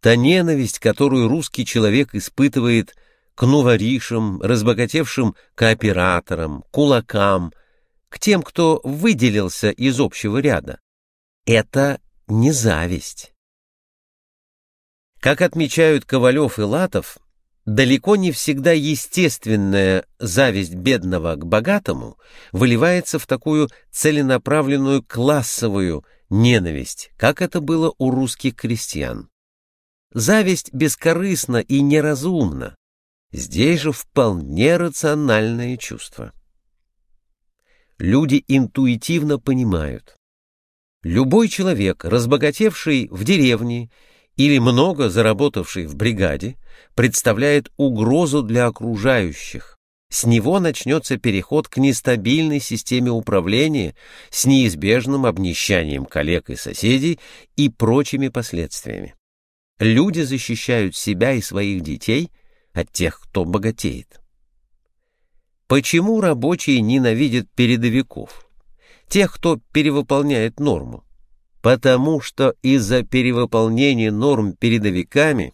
Та ненависть, которую русский человек испытывает к новоришам, разбогатевшим кооператорам, кулакам, к тем, кто выделился из общего ряда, это не зависть. Как отмечают Ковалев и Латов, далеко не всегда естественная зависть бедного к богатому выливается в такую целенаправленную классовую ненависть, как это было у русских крестьян. Зависть бескорыстна и неразумна. Здесь же вполне рациональное чувство. Люди интуитивно понимают. Любой человек, разбогатевший в деревне или много заработавший в бригаде, представляет угрозу для окружающих. С него начнется переход к нестабильной системе управления с неизбежным обнищанием коллег и соседей и прочими последствиями. Люди защищают себя и своих детей от тех, кто богатеет. Почему рабочие ненавидят передовиков? Тех, кто перевыполняет норму потому что из-за перевыполнения норм передовиками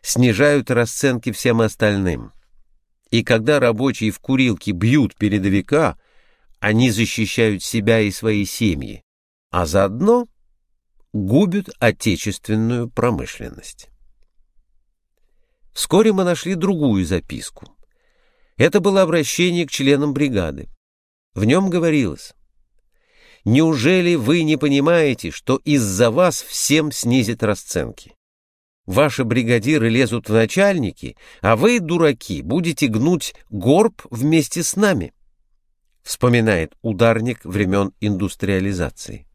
снижают расценки всем остальным. И когда рабочие в курилке бьют передовика, они защищают себя и свои семьи, а заодно губят отечественную промышленность. Вскоре мы нашли другую записку. Это было обращение к членам бригады. В нем говорилось Неужели вы не понимаете, что из-за вас всем снизят расценки? Ваши бригадиры лезут в начальники, а вы, дураки, будете гнуть горб вместе с нами, вспоминает ударник времен индустриализации.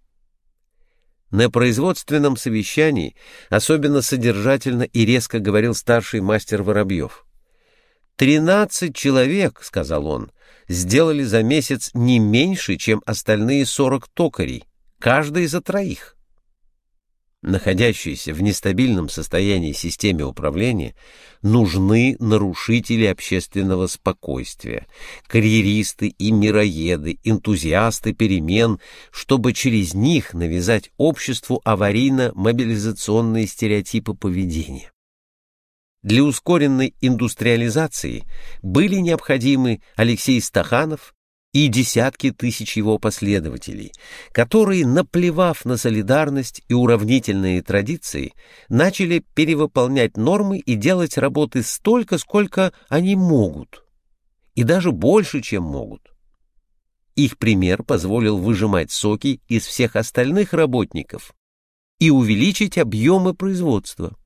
На производственном совещании особенно содержательно и резко говорил старший мастер Воробьев. «Тринадцать человек, — сказал он, сделали за месяц не меньше, чем остальные 40 токарей, каждый за троих. Находящиеся в нестабильном состоянии системе управления нужны нарушители общественного спокойствия, карьеристы и мироеды, энтузиасты перемен, чтобы через них навязать обществу аварийно-мобилизационные стереотипы поведения. Для ускоренной индустриализации были необходимы Алексей Стаханов и десятки тысяч его последователей, которые, наплевав на солидарность и уравнительные традиции, начали перевыполнять нормы и делать работы столько, сколько они могут, и даже больше, чем могут. Их пример позволил выжимать соки из всех остальных работников и увеличить объемы производства.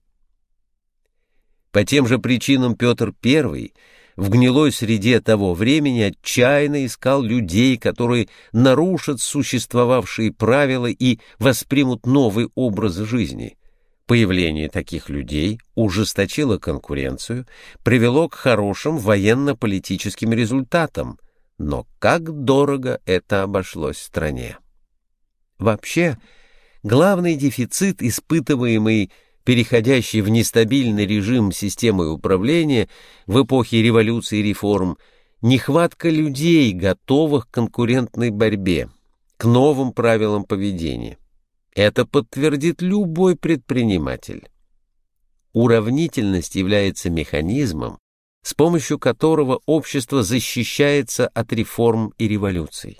По тем же причинам Петр I в гнилой среде того времени отчаянно искал людей, которые нарушат существовавшие правила и воспримут новый образ жизни. Появление таких людей ужесточило конкуренцию, привело к хорошим военно-политическим результатам, но как дорого это обошлось стране. Вообще, главный дефицит, испытываемый переходящей в нестабильный режим системы управления в эпохе революции и реформ, нехватка людей, готовых к конкурентной борьбе, к новым правилам поведения. Это подтвердит любой предприниматель. Уравнительность является механизмом, с помощью которого общество защищается от реформ и революций.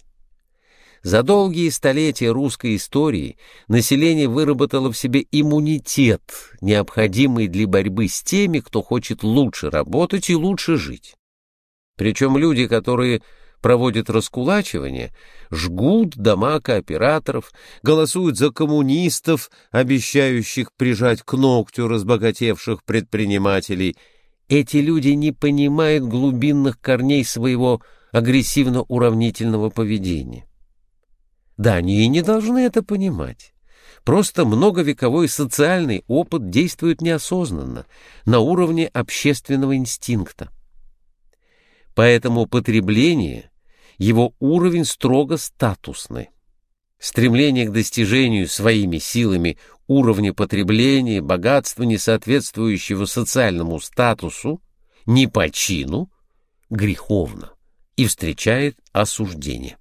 За долгие столетия русской истории население выработало в себе иммунитет, необходимый для борьбы с теми, кто хочет лучше работать и лучше жить. Причем люди, которые проводят раскулачивание, жгут дома кооператоров, голосуют за коммунистов, обещающих прижать к ногтю разбогатевших предпринимателей. Эти люди не понимают глубинных корней своего агрессивно-уравнительного поведения. Да, они и не должны это понимать. Просто многовековой социальный опыт действует неосознанно, на уровне общественного инстинкта. Поэтому потребление, его уровень строго статусный. Стремление к достижению своими силами уровня потребления, богатства, не соответствующего социальному статусу, не по чину, греховно и встречает осуждение.